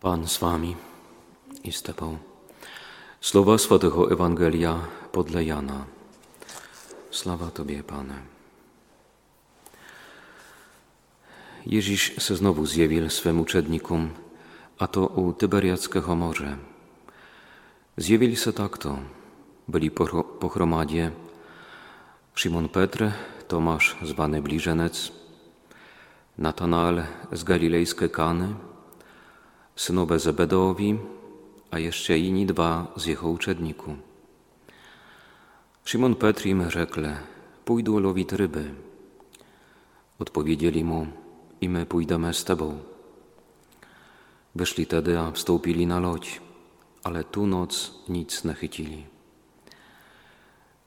Pan z wami i z. Słowa Swatego Ewangelia podle Jana. Sława Tobie, Pane. Ježíš se znowu zjevil swym uczednikom, a to u Tyberiackiego morze. Zjevili se takto. Byli po, po chromadzie Szymon Petr, Tomasz zwany Bliżenec, Natanael z galilejskiej Kany, synowie Zebedowi, a jeszcze inni dwa z jego uczedników. Szymon Petr im rzekł, pójdę łowić ryby. Odpowiedzieli mu, i my pójdziemy z tobą. Wyszli tedy a wstąpili na lodź, ale tu noc nic nie chycili.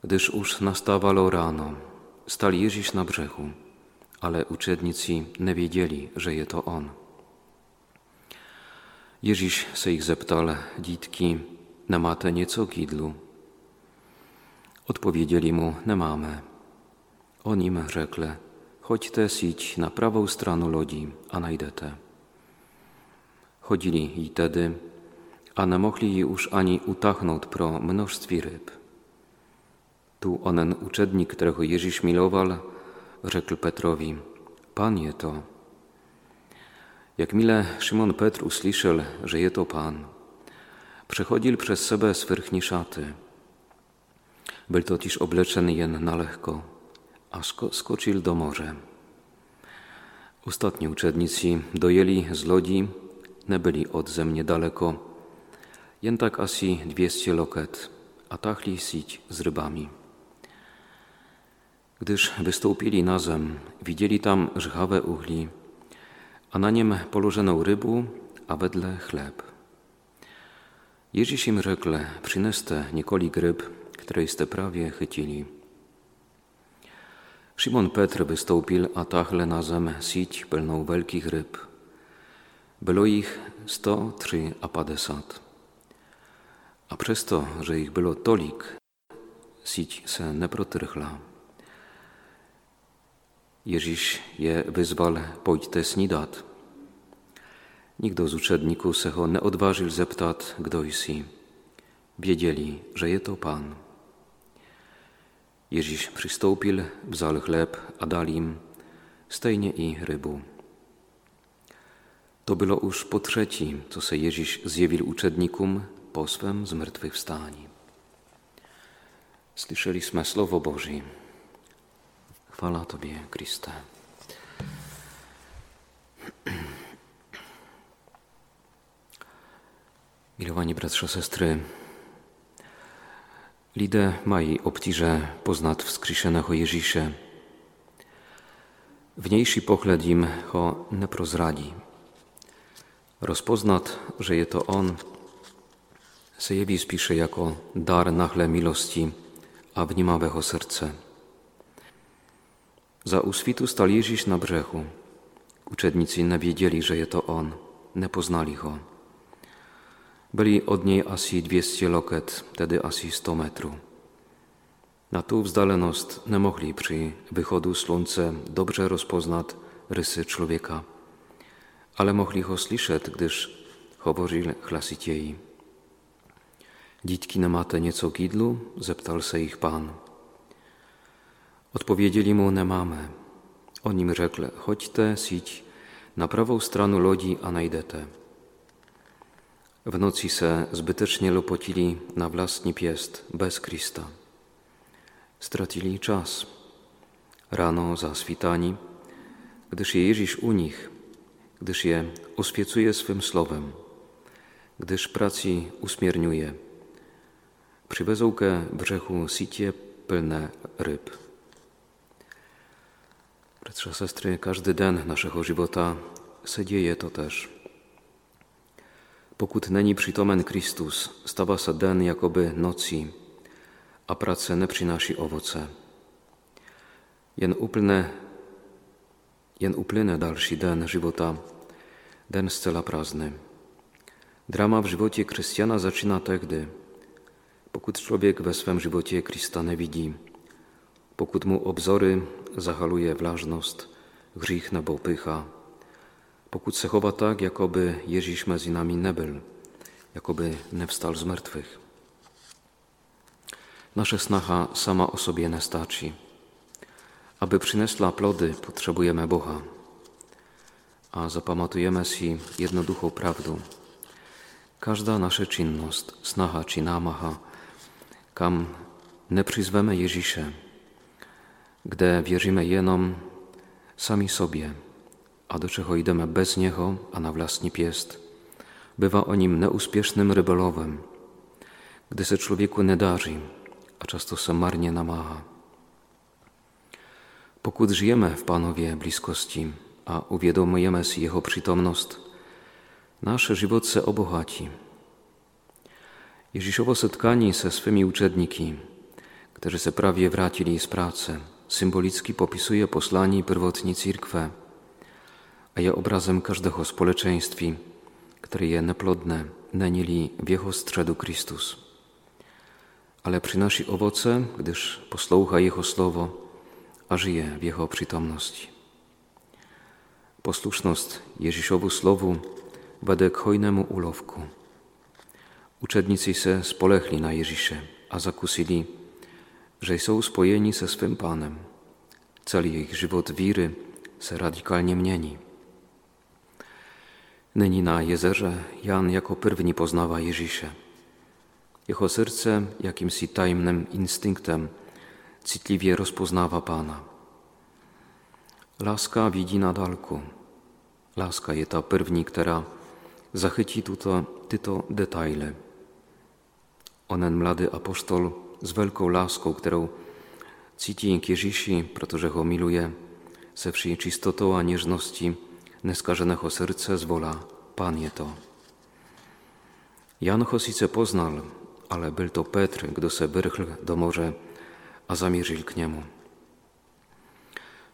Gdyż już nastawało rano, stali Jezus na brzegu, ale uczednicy nie wiedzieli, że je to On. Ježíš se jich zeptal, dítky, nemáte něco k jídlu? Odpowiedzieli mu, nemáme. On im řekl, choďte síť na pravou stranu lodí a najdete. Chodzili i tedy a nie mogli już ani utachnąć pro mnożstwie ryb. Tu onen uczednik, którego Ježíš milował, rzekł Petrowi, Panie to, jak mile Szymon Petr usłyszał, że je to Pan, przechodził przez sebe svrchni szaty. Był totiž obleczony jen na lekko, a skoczył do morza. Ostatni uczednicy dojęli z lodzi, nie byli od zemnie daleko, jen tak asi 200 loket, a tachli sić z rybami. Gdyż wystąpili na zem, widzieli tam żchawe uchli, a na niem położoną rybu, a wedle chleb. Ježíš im řekl, přineste několik ryb, které jste právě chytili. Szymon Petr wystąpił, a tachle na zem sić pełną wielkich ryb. Było ich sto trzy a padesat. A przez to, że ich było tolik, sić se nie protrychla. Ježíš je wyzwał, pójdźte snidat. Nikdo z uczedników se ho neodważył zeptat, kdo jsi. Wiedzieli, że je to Pan. Ježíš przystąpił, wzal chleb, a dal im stejnie i rybu. To było już po trzeci, co se Ježíš zjewił uczednikom po swym zmartwychwstaniu. Słyszeliśmy Słowo Boże. Chwala Tobie, Kriste. Milowani bratrze, sestry, lidę mají obtíže poznat vzkříšeného Ježíše. Vnější pohled jim ho neprozradí. Rozpoznat, że je to On, se jeví spíše jako dar nachle milosti a vnímavého srdce. Za uswitu stal Ježíš na brzegu. Uczednicy nie wiedzieli, że je to On, nie poznali go. Byli od niej asi 200 loket, tedy asi 100 metrů. Na tú nie nemohli przy vychodu słońce dobrze rozpoznać rysy człowieka, ale mohli ho slyšet, gdyż hovořil hlasitěji. Dítky nemáte něco nieco jídlu? zeptal se ich pan. Odpověděli mu, nemáme. On jim řekl, choďte síť na pravou stranu lodí a najdete. Nocy se zbytecznie lopocili na własny piest, bez Krista. Stracili czas. Rano zaswitani, gdyż je Ježíš u nich, gdyż je oświecuje swym słowem, gdyż pracy usmierniuje. Przyvezą ke brzegu sicie pełne ryb. Bratrze, sestry, każdy den naszego żywota se dzieje to też. Pokud není přítomen Kristus, stává se den jakoby nocí a práce nepřináší ovoce. Jen uplyne, jen uplyne další den života, den zcela prázdny. Drama w żywocie chrześcijana zaczyna tehdy, pokud człowiek we swym żywocie Krista nie widzi, pokud mu obzory zahaluje vlažnost, hřích nebo pycha, Pokud se tak, jakoby Ježíš mezi nami nebyl, jakoby nevstal z mrtwych. Nasze snacha sama o sobie nestači. Aby przynesła plody, potrzebujemy Boha. A zapamatujemy si jednoduchą prawdu. Każda nasza czynność, snaha czy namaha, kam nie przyzwemy Jezisze, gdy wierzymy jenom sami sobie, a do czego idziemy bez Niego, a na własny piest, bywa o nim neuspiesznym rybolowem, gdy se nie darzy, a często se marnie namaha. Pokud żyjemy w Panowie bliskości, a uwiadomujemy si Jego przytomność, nasze život se obohatí. Ježíšovo setkání se swymi uczedniki, którzy se prawie wracili z pracy, symbolicky popisuje posłanie pierwotnej církve a je obrazem każdego społeczeństwa, które je neplodne, nenili w Jego strzedu Chrystus. Ale przynosi owoce, gdyż posłucha Jego słowo, a żyje w Jego przytomności. Posłuszność Jezisowu Słowu wede k hojnemu ulovku. Učedníci se spolehli na Ježíše a zakusili, że są spojeni se swym Panem. Cały ich żywot wiry se radykalnie mieni. Nyní na jezerze Jan jako pierwni poznawa Ježíše. Jeho serce jakimś tajemnym instynktem citliwie rozpoznawa Pana. Laska widzi na dalku. Laska je ta první, która zachyci tuto, tyto detaile. Onen mlady apostol z wielką laską, którą citi k Ježíši, protože ho miluje, se vší čistotou a něžností neskaženého srdce zvolá, Pan je to. Jan ho sice poznal, ale byl to Petr, kdo se vrchl do morze a zamierzył k niemu.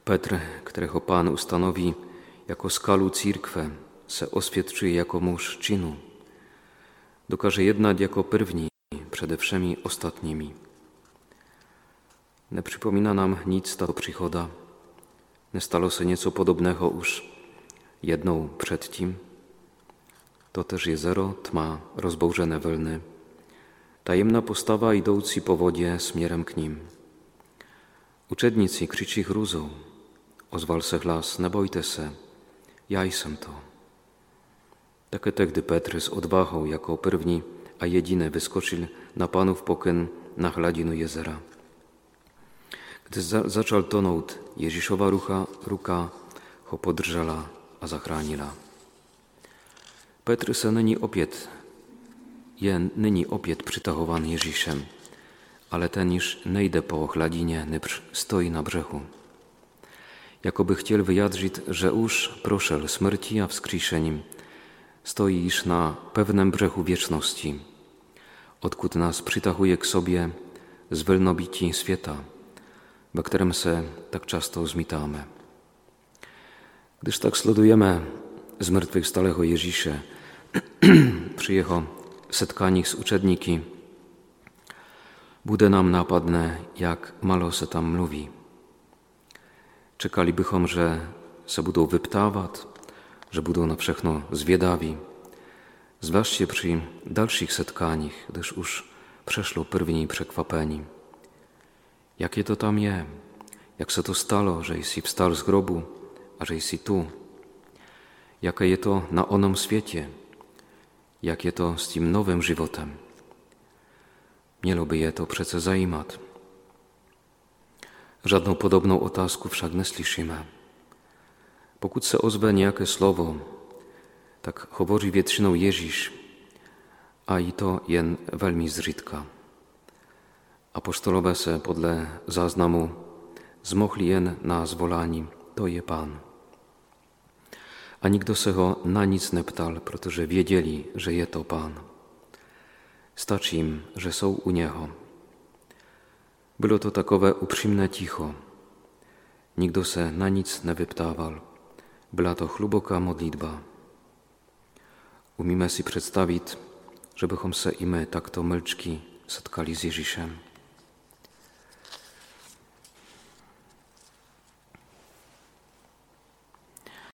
Petr, którego Pan ustanowi jako skalu církve, se oswiadczy jako mąż czynu. Dokaże jednak jako pierwni, przede wszemi ostatnimi. Nie przypomina nam nic ta przychoda. Nie stało się nieco podobnego już jedną przed tym. To też jezero, tma, rozbożone wylny. Tajemna postawa idący po wodzie smierem k nim. Uczednicy krzyczy chruzą. Ozwal se hlas, nie bojte se, ja jestem to. Takie gdy Petr z odwachą jako pierwni, a jedyny wyskoczył na Panów pokyn na chladinu jezera. Gdy za, zaczął tonąć, Jezisowa rucha, ruka ho podrżala, a zachránila. Petr se nyní opět, je nyní opět przytahowany Ježíšem, ale ten już nejde po chladinie, lecz stoi na brzegu. Jakoby chciał wyjadrzyć, że już proszel śmierci a wskrzeszeniem, stoisz na pewnym brzegu wieczności, odkud nas przytahuje k sobie z wolnobici świata, w którym se tak często zmitamy. Gdyż tak śledujemy zmartwychwstalego Jezisze, przy jego setkaniach z uczedniki, bude nam napadne, jak malo se tam mówi. Czekalibychom, że se będą wyptawać, że będą na wszechno zwiedawi, zwłaszcza przy dalszych setkaniach, gdyż już przeszło pierwni przekwapeni. Jakie to tam je? Jak se to stało, że jsi wstal z grobu, a że jsi tu? Jakie je to na onom świecie? Jakie to z tym nowym żywotem? Miałoby je to przece zajímat. Żadną podobną otázku wszak nie słyszymy. Pokud se ozve nějaké slovo, tak hovoří většinou Ježíš, a i to jen velmi zřídka. Apostolové se podle záznamu zmohli jen na zvolání, to je Pan. A nikdo se ho na nic neptal, protože věděli, že je to Pan. Stačí im, że są u Niego. Było to takowe uprzejme cicho. Nigdy se na nic nie wyptawał. Była to chluboka modlitba. Umíme si przedstawić, żebychom se i my takto mlczki setkali z Ježíšem.